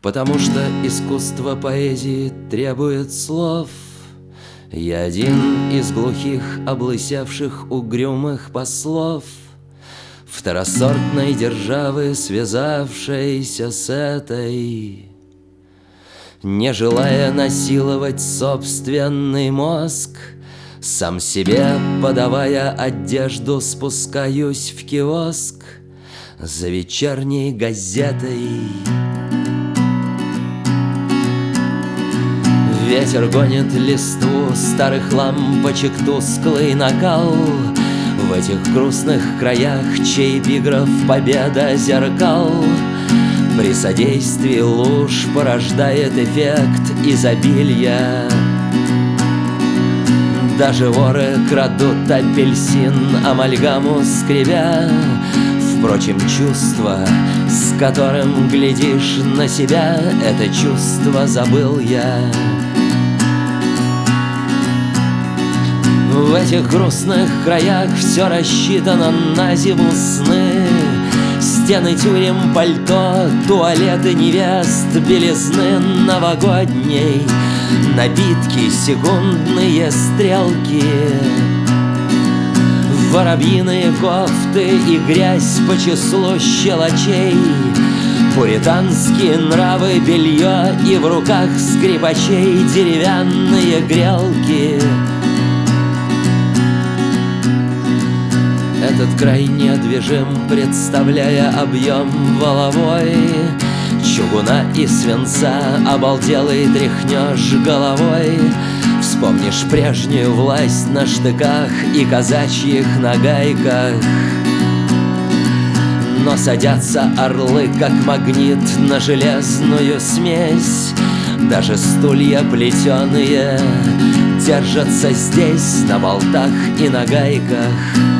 Потому что искусство поэзии требует слов. Я один из глухих, облысевших, угрюмых послов. Второсортной державы, связавшейся с этой. Не желая насиловать собственный мозг Сам себе, подавая одежду, спускаюсь в киоск За вечерней газетой Ветер гонит листву старых лампочек тусклый накал. В этих грустных краях, чей эпиграф победа зеркал. При содействии луж порождает эффект изобилия. Даже воры крадут апельсин, амальгаму скребя. Впрочем, чувство, с которым глядишь на себя Это чувство забыл я этих грустных краях все рассчитано на зиму сны. Стены тюрем, пальто, туалеты невест, белизны новогодней Набитки, секундные стрелки. Воробьиные кофты и грязь по числу щелочей Пуританские нравы, белье и в руках скрипачей деревянные грелки Этот край недвижим, представляя объем воловой. Чугуна и свинца обалделый тряхнешь головой. Вспомнишь прежнюю власть на штыках и казачьих нагайках. Но садятся орлы, как магнит, на железную смесь. Даже стулья плетеные держатся здесь на болтах и на гайках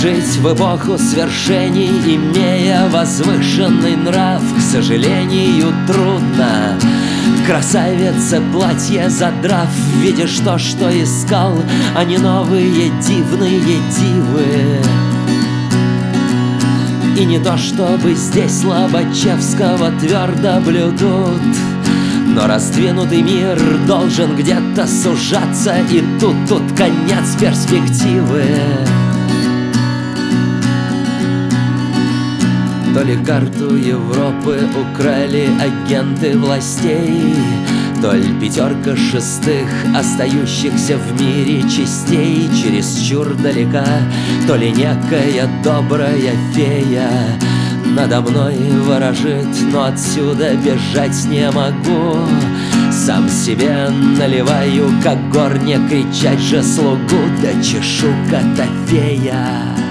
Жить в эпоху свершений, имея возвышенный нрав, к сожалению, трудно. Красавица платье задрав, видишь то, что искал, а не новые дивные дивы. И не то, чтобы здесь Лобачевского твердо блюдут, но раздвинутый мир должен где-то сужаться, и тут, тут конец перспективы. То ли карту Европы украли агенты властей. То ли пятерка шестых, остающихся в мире частей. Чересчур далека, то ли некая добрая фея Надо мной ворожит, но отсюда бежать не могу. Сам себе наливаю, как горне кричать же слугу, да чешу котофея.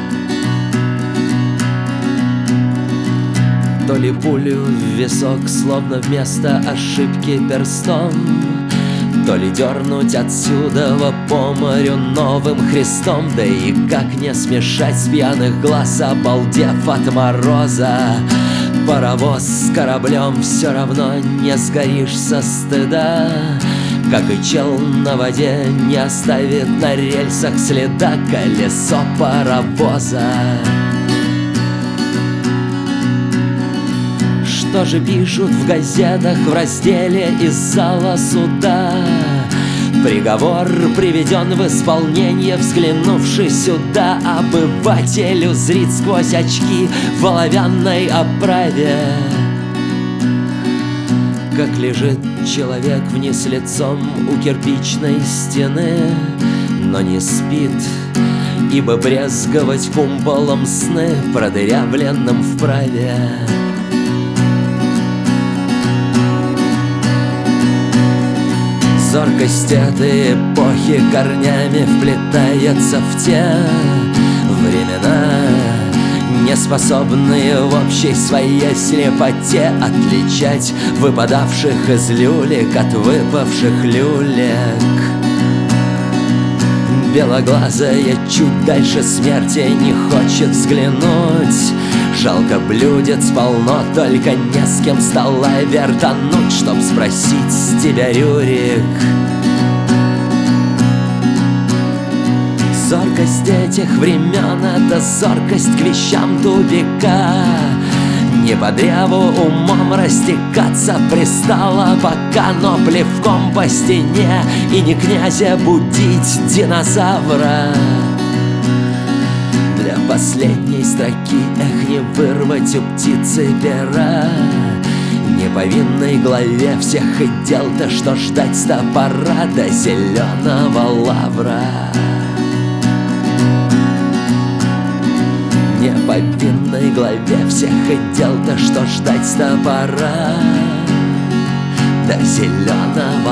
Ли пулю в висок, словно вместо ошибки перстом. То ли дернуть отсюда по морю новым Христом. Да и как не смешать с пьяных глаз, обалдев от мороза. Паровоз с кораблем все равно не сгоришь со стыда. Как и чел на воде не оставит на рельсах следа колесо паровоза. Что же пишут в газетах в разделе из зала суда? Приговор приведен в исполнение, взглянувший сюда. Обывателю зрит сквозь очки в оловянной оправе. Как лежит человек вниз лицом у кирпичной стены Но не спит, ибо брезговать кумполом сны Продырявленным вправе Зоркость этой эпохи корнями вплетается в те времена Не способные в общей своей слепоте Отличать выпадавших из люлек от выпавших люлек. Белоглазая чуть дальше смерти не хочет взглянуть Жалко блюдец полно, только не с кем стола вертануть Чтоб спросить с тебя, Рюрик. Зоркость этих времен — это зоркость к вещам тупика. Не по древу умом растекаться пристало Пока но плевком по стене. И не князя будить динозавра последней строки Эх, вырвать у птицы пера. Не по винной главе всех и дел-то Что ждать-то пора до зеленого лавра? Не по винной главе всех и дел-то Что ждать-то пора До зеленого